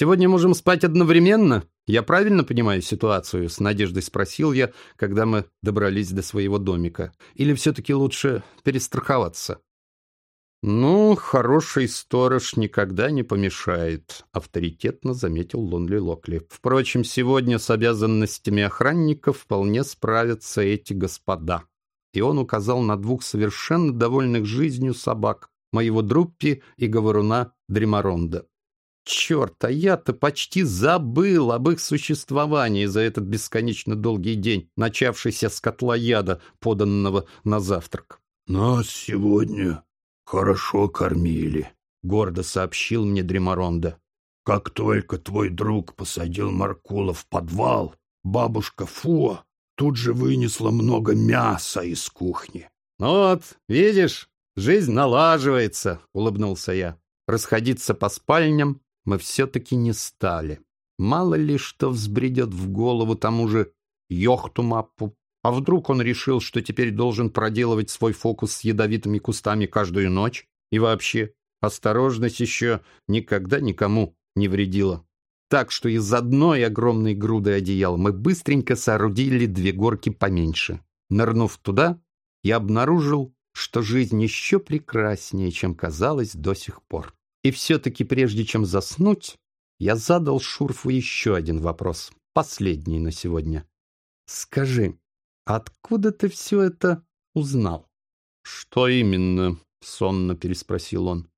Сегодня можем спать одновременно? Я правильно понимаю ситуацию?» — с надеждой спросил я, когда мы добрались до своего домика. «Или все-таки лучше перестраховаться?» «Ну, хороший сторож никогда не помешает», — авторитетно заметил Лонли Локли. «Впрочем, сегодня с обязанностями охранников вполне справятся эти господа». И он указал на двух совершенно довольных жизнью собак, моего Друппи и говоруна Дремаронда. Черт, а я-то почти забыл об их существовании за этот бесконечно долгий день, начавшийся с котла яда, поданного на завтрак. «Нас сегодня хорошо кормили», — гордо сообщил мне Дремаронда. «Как только твой друг посадил Маркула в подвал, бабушка Фуа тут же вынесла много мяса из кухни». «Вот, видишь, жизнь налаживается», — улыбнулся я. Расходиться по спальням мы все-таки не стали. Мало ли что взбредет в голову тому же Йохтумаппу. А вдруг он решил, что теперь должен проделывать свой фокус с ядовитыми кустами каждую ночь? И вообще, осторожность еще никогда никому не вредила. Так что из одной огромной груды одеял мы быстренько соорудили две горки поменьше. Нырнув туда, я обнаружил, что жизнь еще прекраснее, чем казалось до сих пор. И все-таки прежде чем заснуть, я задал Шурфу еще один вопрос, последний на сегодня. «Скажи, откуда ты все это узнал?» «Что именно?» — сонно переспросил он.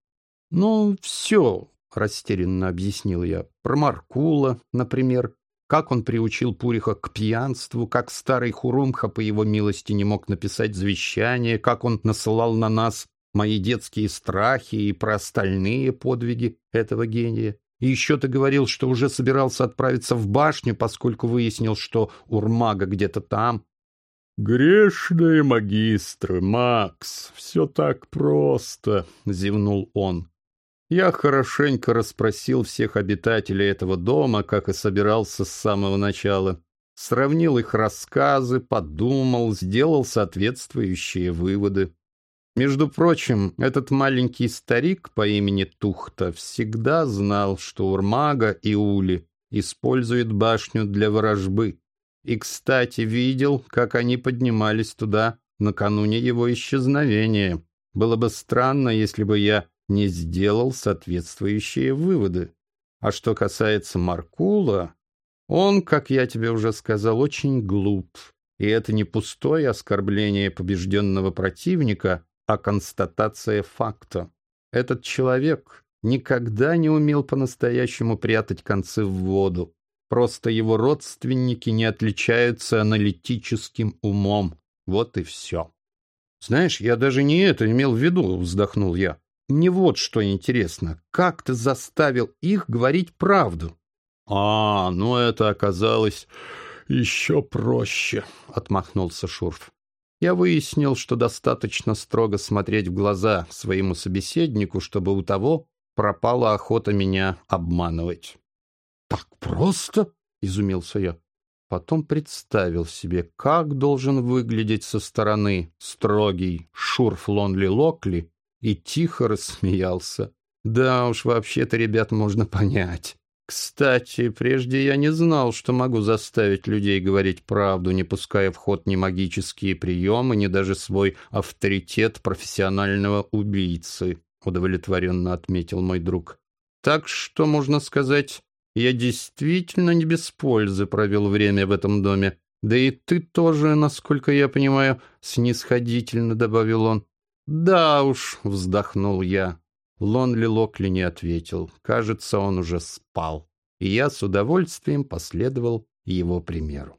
«Ну, все», — растерянно объяснил я. «Про Маркула, например. Как он приучил Пуриха к пьянству, как старый Хурумха, по его милости, не мог написать завещание, как он насылал на нас мои детские страхи и про остальные подвиги этого гения. И еще ты говорил, что уже собирался отправиться в башню, поскольку выяснил, что Урмага где-то там. «Грешные магистры, Макс, все так просто», — зевнул он. Я хорошенько расспросил всех обитателей этого дома, как и собирался с самого начала. Сравнил их рассказы, подумал, сделал соответствующие выводы. Между прочим, этот маленький старик по имени Тухта всегда знал, что Урмага и Ули используют башню для ворожбы. И, кстати, видел, как они поднимались туда накануне его исчезновения. Было бы странно, если бы я не сделал соответствующие выводы. А что касается Маркула, он, как я тебе уже сказал, очень глуп. И это не пустое оскорбление побежденного противника, а констатация факта. Этот человек никогда не умел по-настоящему прятать концы в воду. Просто его родственники не отличаются аналитическим умом. Вот и все. «Знаешь, я даже не это имел в виду», — вздохнул я. «Мне вот что интересно. Как ты заставил их говорить правду?» «А, ну это оказалось еще проще», — отмахнулся Шурф я выяснил, что достаточно строго смотреть в глаза своему собеседнику, чтобы у того пропала охота меня обманывать. «Так просто?» — изумился я. Потом представил себе, как должен выглядеть со стороны строгий Шурф Лонли Локли, и тихо рассмеялся. Да уж, вообще-то ребят можно понять. Кстати, прежде я не знал, что могу заставить людей говорить правду, не пуская в ход ни магические приемы, ни даже свой авторитет профессионального убийцы, удовлетворенно отметил мой друг. Так что, можно сказать, я действительно не без пользы провел время в этом доме. Да и ты тоже, насколько я понимаю, снисходительно добавил он. Да уж, вздохнул я. Лонли Локли не ответил. Кажется, он уже спал. И я с удовольствием последовал его примеру.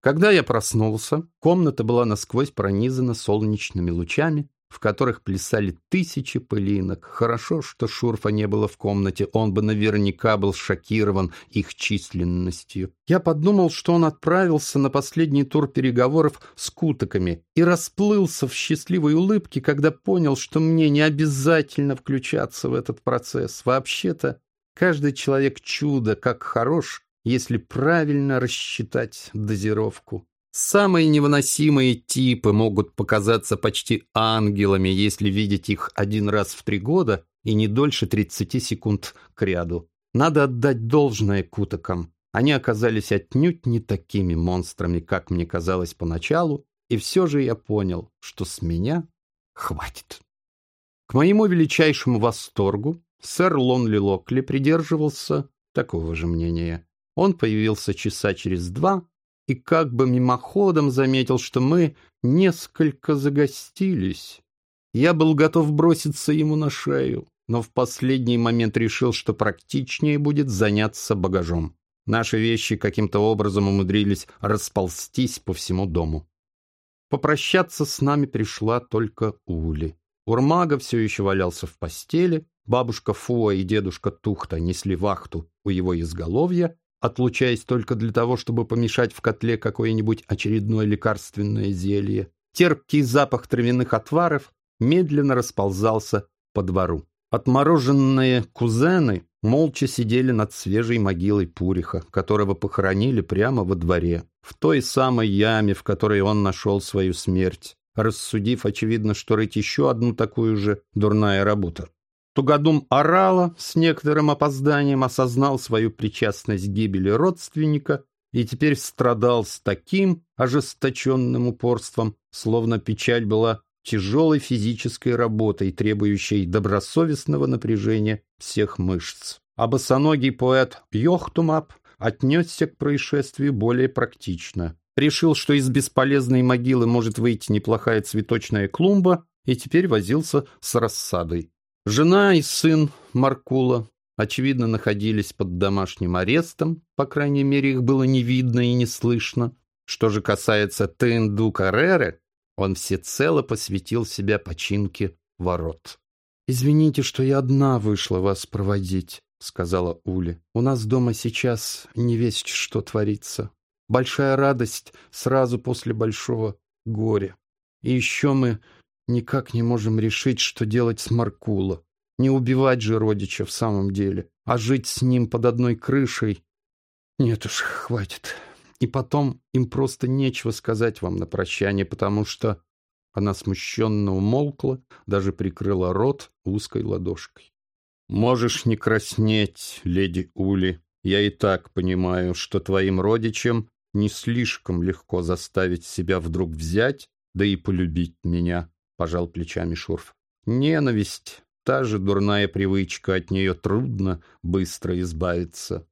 Когда я проснулся, комната была насквозь пронизана солнечными лучами, в которых плясали тысячи пылинок. Хорошо, что Шурфа не было в комнате, он бы наверняка был шокирован их численностью. Я подумал, что он отправился на последний тур переговоров с кутоками и расплылся в счастливой улыбке, когда понял, что мне не обязательно включаться в этот процесс. Вообще-то, каждый человек чудо, как хорош, если правильно рассчитать дозировку. Самые невыносимые типы могут показаться почти ангелами, если видеть их один раз в три года и не дольше 30 секунд к ряду. Надо отдать должное кутакам. Они оказались отнюдь не такими монстрами, как мне казалось поначалу, и все же я понял, что с меня хватит. К моему величайшему восторгу сэр Лонли Локли придерживался такого же мнения. Он появился часа через два и как бы мимоходом заметил, что мы несколько загостились. Я был готов броситься ему на шею, но в последний момент решил, что практичнее будет заняться багажом. Наши вещи каким-то образом умудрились расползтись по всему дому. Попрощаться с нами пришла только Ули. Урмага все еще валялся в постели, бабушка Фуа и дедушка Тухта несли вахту у его изголовья, отлучаясь только для того, чтобы помешать в котле какое-нибудь очередное лекарственное зелье. Терпкий запах травяных отваров медленно расползался по двору. Отмороженные кузены молча сидели над свежей могилой Пуриха, которого похоронили прямо во дворе, в той самой яме, в которой он нашел свою смерть, рассудив, очевидно, что рыть еще одну такую же дурная работа. Тугодум орала, с некоторым опозданием осознал свою причастность к гибели родственника и теперь страдал с таким ожесточенным упорством, словно печаль была тяжелой физической работой, требующей добросовестного напряжения всех мышц. А босоногий поэт Йохтумап отнесся к происшествию более практично. Решил, что из бесполезной могилы может выйти неплохая цветочная клумба, и теперь возился с рассадой. Жена и сын Маркула, очевидно, находились под домашним арестом, по крайней мере, их было не видно и не слышно. Что же касается Тенду Карреры, он всецело посвятил себя починке ворот. «Извините, что я одна вышла вас проводить», — сказала Уля. «У нас дома сейчас не весть, что творится. Большая радость сразу после большого горя. И еще мы никак не можем решить, что делать с Маркула. Не убивать же родича в самом деле, а жить с ним под одной крышей. Нет уж, хватит. И потом им просто нечего сказать вам на прощание, потому что она смущенно умолкла, даже прикрыла рот узкой ладошкой. «Можешь не краснеть, леди Ули. Я и так понимаю, что твоим родичам не слишком легко заставить себя вдруг взять, да и полюбить меня», — пожал плечами Шурф. «Ненависть — та же дурная привычка, от нее трудно быстро избавиться».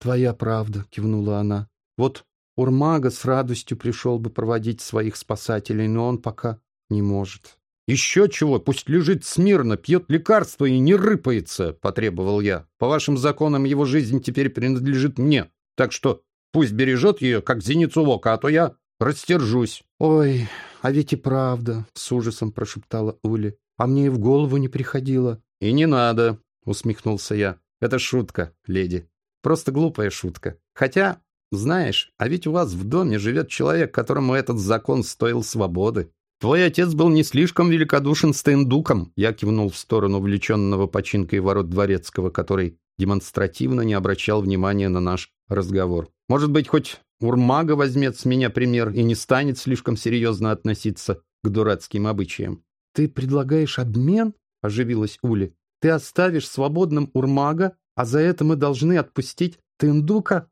«Твоя правда», — кивнула она. Вот Урмага с радостью пришел бы проводить своих спасателей, но он пока не может. «Еще чего, пусть лежит смирно, пьет лекарства и не рыпается», — потребовал я. «По вашим законам его жизнь теперь принадлежит мне, так что пусть бережет ее, как зеницу ока, а то я растержусь». «Ой, а ведь и правда», — с ужасом прошептала Ули. «А мне и в голову не приходило». «И не надо», — усмехнулся я. «Это шутка, леди. Просто глупая шутка. Хотя знаешь, а ведь у вас в доме живет человек, которому этот закон стоил свободы. Твой отец был не слишком великодушен с Тендуком. Я кивнул в сторону увлеченного починкой ворот дворецкого, который демонстративно не обращал внимания на наш разговор. Может быть, хоть Урмага возьмет с меня пример и не станет слишком серьезно относиться к дурацким обычаям. «Ты предлагаешь обмен?» — оживилась Ули. «Ты оставишь свободным Урмага, а за это мы должны отпустить Тендука?»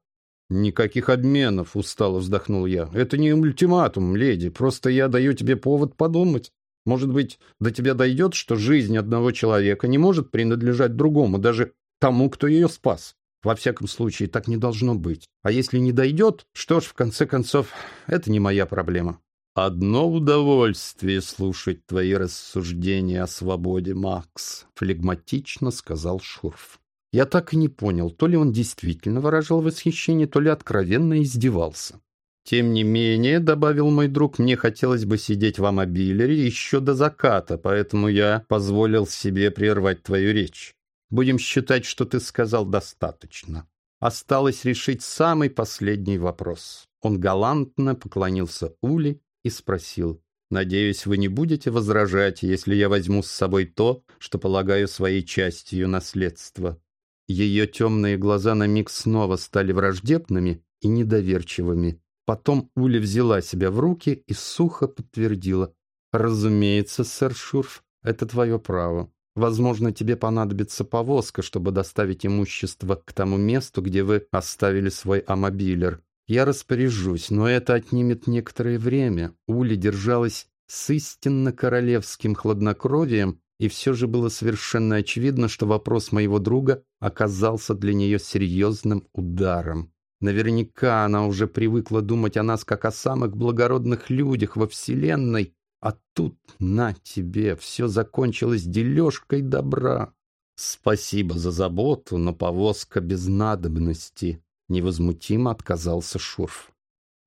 «Никаких обменов», — устало вздохнул я. «Это не ультиматум, леди, просто я даю тебе повод подумать. Может быть, до тебя дойдет, что жизнь одного человека не может принадлежать другому, даже тому, кто ее спас. Во всяком случае, так не должно быть. А если не дойдет, что ж, в конце концов, это не моя проблема». «Одно удовольствие слушать твои рассуждения о свободе, Макс», — флегматично сказал Шурф. Я так и не понял, то ли он действительно выражал восхищение, то ли откровенно издевался. «Тем не менее», — добавил мой друг, — «мне хотелось бы сидеть в Амобилере еще до заката, поэтому я позволил себе прервать твою речь. Будем считать, что ты сказал достаточно. Осталось решить самый последний вопрос». Он галантно поклонился Ули и спросил, «Надеюсь, вы не будете возражать, если я возьму с собой то, что полагаю своей частью наследства?» Ее темные глаза на миг снова стали враждебными и недоверчивыми. Потом Уля взяла себя в руки и сухо подтвердила. «Разумеется, сэр Шурф, это твое право. Возможно, тебе понадобится повозка, чтобы доставить имущество к тому месту, где вы оставили свой амобилер. Я распоряжусь, но это отнимет некоторое время. Ули держалась с истинно королевским хладнокровием, и все же было совершенно очевидно, что вопрос моего друга оказался для нее серьезным ударом. Наверняка она уже привыкла думать о нас как о самых благородных людях во Вселенной, а тут, на тебе, все закончилось дележкой добра. Спасибо за заботу, но повозка без надобности. Невозмутимо отказался Шурф.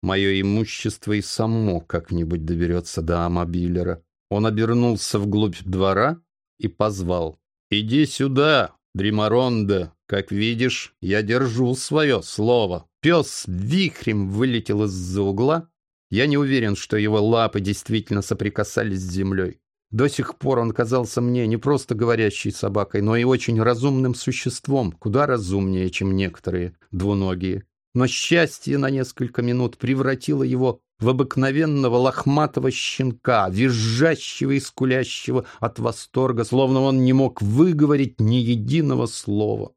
Мое имущество и само как-нибудь доберется до Амобилера. Он обернулся вглубь двора и позвал. «Иди сюда, Дримаронда. Как видишь, я держу свое слово». Пес вихрем вылетел из-за угла я не уверен, что его лапы действительно соприкасались с землей. До сих пор он казался мне не просто говорящей собакой, но и очень разумным существом, куда разумнее, чем некоторые двуногие. Но счастье на несколько минут превратило его в обыкновенного лохматого щенка, визжащего и скулящего от восторга, словно он не мог выговорить ни единого слова.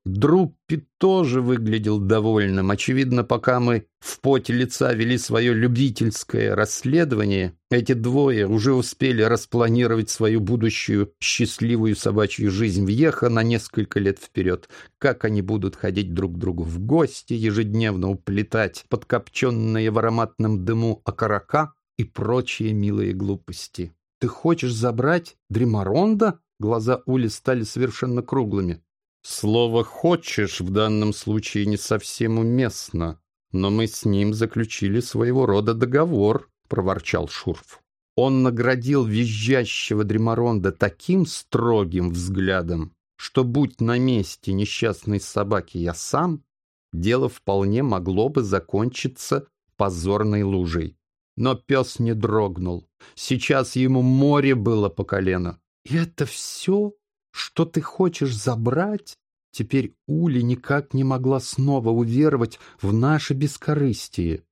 Друппи тоже выглядел довольным. Очевидно, пока мы в поте лица вели свое любительское расследование, эти двое уже успели распланировать свою будущую счастливую собачью жизнь в Еха на несколько лет вперед. Как они будут ходить друг к другу в гости, ежедневно уплетать подкопченные в ароматном дыму окорока и прочие милые глупости. «Ты хочешь забрать Дримаронда?» Глаза Ули стали совершенно круглыми. «Слово «хочешь» в данном случае не совсем уместно», «Но мы с ним заключили своего рода договор», — проворчал Шурф. Он наградил визжащего Дреморонда таким строгим взглядом, что, будь на месте несчастной собаки я сам, дело вполне могло бы закончиться позорной лужей. Но пес не дрогнул. Сейчас ему море было по колено. «И это все, что ты хочешь забрать?» Теперь Ули никак не могла снова уверовать в наше бескорыстие.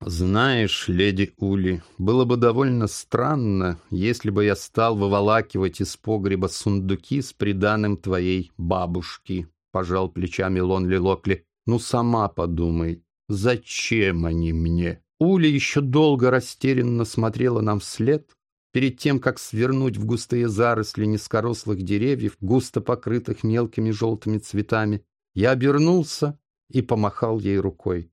«Знаешь, леди Ули, было бы довольно странно, если бы я стал выволакивать из погреба сундуки с приданым твоей бабушки», — пожал плечами Лонли Локли. «Ну, сама подумай, зачем они мне?» Ули еще долго растерянно смотрела нам вслед, Перед тем, как свернуть в густые заросли низкорослых деревьев, густо покрытых мелкими желтыми цветами, я обернулся и помахал ей рукой.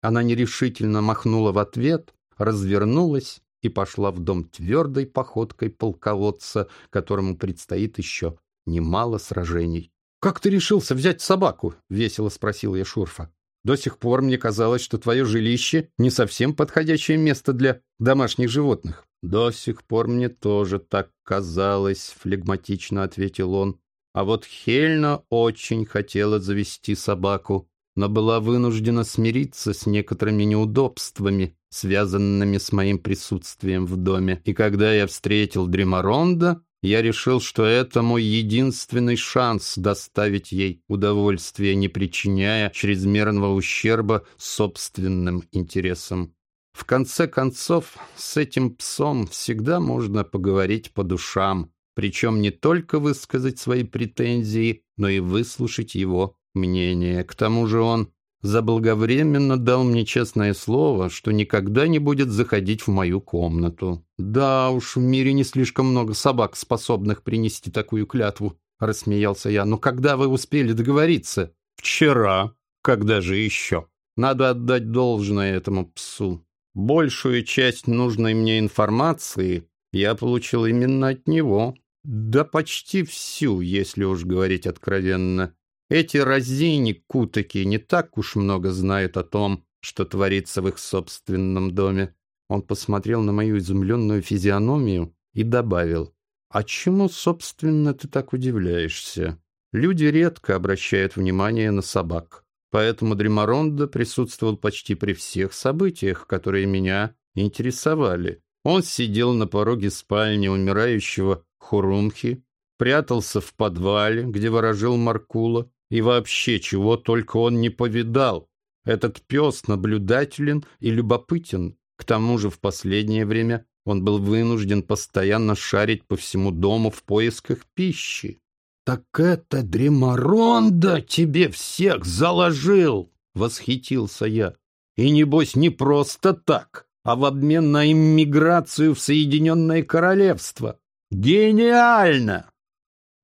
Она нерешительно махнула в ответ, развернулась и пошла в дом твердой походкой полководца, которому предстоит еще немало сражений. «Как ты решился взять собаку?» — весело спросил я Шурфа. «До сих пор мне казалось, что твое жилище не совсем подходящее место для домашних животных». «До сих пор мне тоже так казалось», — флегматично ответил он. «А вот Хельна очень хотела завести собаку, но была вынуждена смириться с некоторыми неудобствами, связанными с моим присутствием в доме. И когда я встретил Дримаронда, я решил, что это мой единственный шанс доставить ей удовольствие, не причиняя чрезмерного ущерба собственным интересам. В конце концов, с этим псом всегда можно поговорить по душам, причем не только высказать свои претензии, но и выслушать его мнение. К тому же он заблаговременно дал мне честное слово, что никогда не будет заходить в мою комнату. Да уж, в мире не слишком много собак, способных принести такую клятву, рассмеялся я. Но когда вы успели договориться? Вчера. Когда же еще? Надо отдать должное этому псу. Большую часть нужной мне информации я получил именно от него. Да почти всю, если уж говорить откровенно. Эти разини кутаки не так уж много знают о том, что творится в их собственном доме. Он посмотрел на мою изумленную физиономию и добавил, «А чему, собственно, ты так удивляешься? Люди редко обращают внимание на собак. Поэтому Дримаронда присутствовал почти при всех событиях, которые меня интересовали. Он сидел на пороге спальни умирающего Хурумхи, прятался в подвале, где ворожил Маркула, и вообще чего только он не повидал. Этот пес наблюдателен и любопытен. К тому же в последнее время он был вынужден постоянно шарить по всему дому в поисках пищи. «Так это Дремаронда тебе всех заложил!» — восхитился я. «И небось не просто так, а в обмен на иммиграцию в Соединенное Королевство. Гениально!»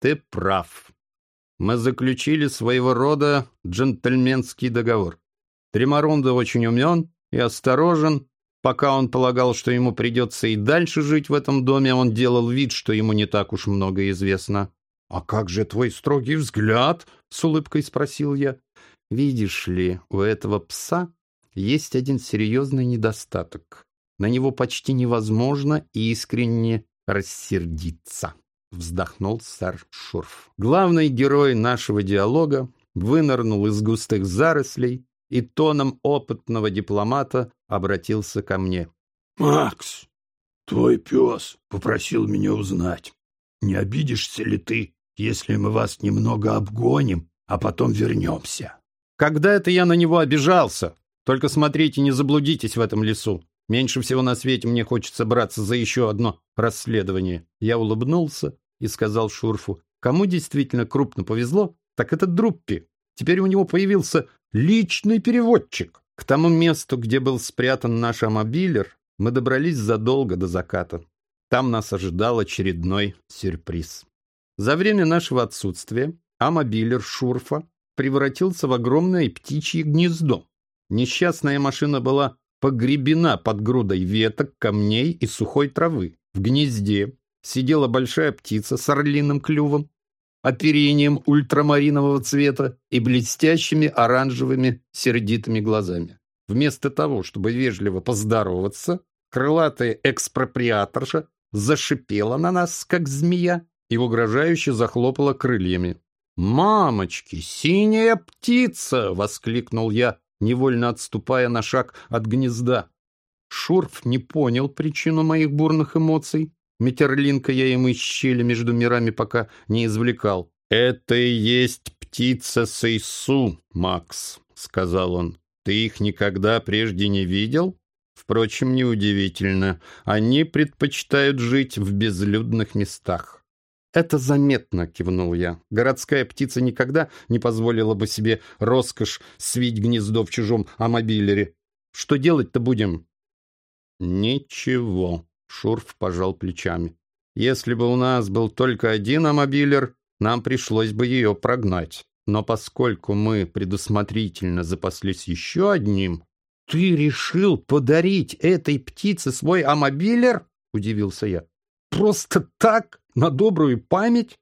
«Ты прав. Мы заключили своего рода джентльменский договор. Тремаронда очень умен и осторожен. Пока он полагал, что ему придется и дальше жить в этом доме, он делал вид, что ему не так уж много известно. «А как же твой строгий взгляд?» — с улыбкой спросил я. «Видишь ли, у этого пса есть один серьезный недостаток. На него почти невозможно искренне рассердиться», — вздохнул сэр Шурф. Главный герой нашего диалога вынырнул из густых зарослей и тоном опытного дипломата обратился ко мне. «Макс, твой пес попросил меня узнать, не обидишься ли ты, если мы вас немного обгоним, а потом вернемся. Когда это я на него обижался? Только смотрите, не заблудитесь в этом лесу. Меньше всего на свете мне хочется браться за еще одно расследование. Я улыбнулся и сказал Шурфу, кому действительно крупно повезло, так это Друппи. Теперь у него появился личный переводчик. К тому месту, где был спрятан наш амобилер, мы добрались задолго до заката. Там нас ожидал очередной сюрприз. За время нашего отсутствия амобилер Шурфа превратился в огромное птичье гнездо. Несчастная машина была погребена под грудой веток, камней и сухой травы. В гнезде сидела большая птица с орлиным клювом, оперением ультрамаринового цвета и блестящими оранжевыми сердитыми глазами. Вместо того, чтобы вежливо поздороваться, крылатая экспроприаторша зашипела на нас, как змея, и угрожающе захлопала крыльями. «Мамочки, синяя птица!» — воскликнул я, невольно отступая на шаг от гнезда. Шурф не понял причину моих бурных эмоций. Метерлинка я ему из щели между мирами пока не извлекал. «Это и есть птица Сейсу, Макс», — сказал он. «Ты их никогда прежде не видел?» Впрочем, неудивительно. Они предпочитают жить в безлюдных местах. «Это заметно», — кивнул я. «Городская птица никогда не позволила бы себе роскошь свить гнездо в чужом амобилере. Что делать-то будем?» «Ничего», — Шурф пожал плечами. «Если бы у нас был только один амобилер, нам пришлось бы ее прогнать. Но поскольку мы предусмотрительно запаслись еще одним...» «Ты решил подарить этой птице свой амобилер?» — удивился я. «Просто так?» На добрую память?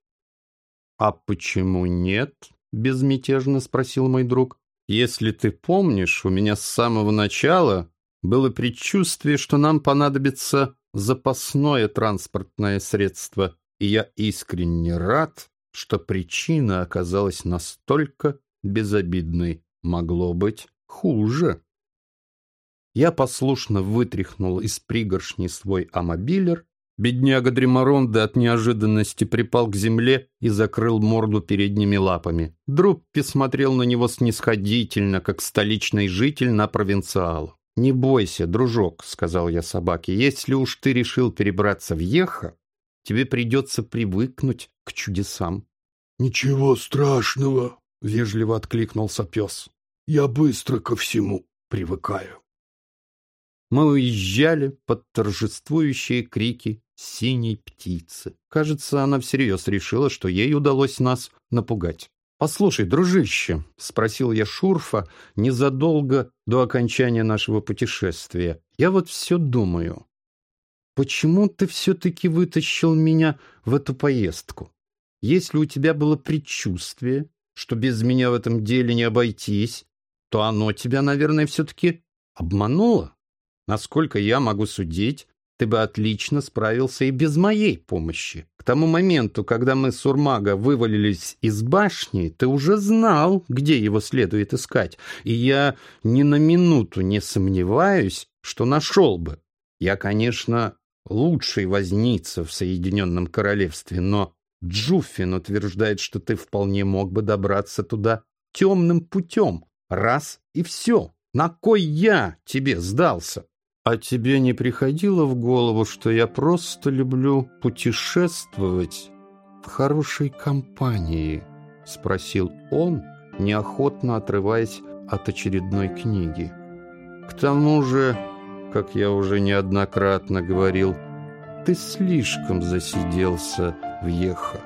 — А почему нет? — безмятежно спросил мой друг. — Если ты помнишь, у меня с самого начала было предчувствие, что нам понадобится запасное транспортное средство, и я искренне рад, что причина оказалась настолько безобидной. Могло быть хуже. Я послушно вытряхнул из пригоршни свой амобилер Бедняга Дреморонда от неожиданности припал к земле и закрыл морду передними лапами. Друппи смотрел на него снисходительно, как столичный житель на провинциал. «Не бойся, дружок», — сказал я собаке, — «если уж ты решил перебраться в Еха, тебе придется привыкнуть к чудесам». «Ничего страшного», — вежливо откликнулся пес. «Я быстро ко всему привыкаю». Мы уезжали под торжествующие крики синей птицы. Кажется, она всерьез решила, что ей удалось нас напугать. «Послушай, дружище», — спросил я Шурфа незадолго до окончания нашего путешествия, — «я вот все думаю, почему ты все-таки вытащил меня в эту поездку? Если у тебя было предчувствие, что без меня в этом деле не обойтись, то оно тебя, наверное, все-таки обмануло. Насколько я могу судить, ты бы отлично справился и без моей помощи. К тому моменту, когда мы с Урмага вывалились из башни, ты уже знал, где его следует искать, и я ни на минуту не сомневаюсь, что нашел бы. Я, конечно, лучший возница в Соединенном Королевстве, но Джуффин утверждает, что ты вполне мог бы добраться туда темным путем, раз и все. На кой я тебе сдался? А тебе не приходило в голову, что я просто люблю путешествовать в хорошей компании?» — спросил он, неохотно отрываясь от очередной книги. «К тому же, как я уже неоднократно говорил, ты слишком засиделся в Ехо.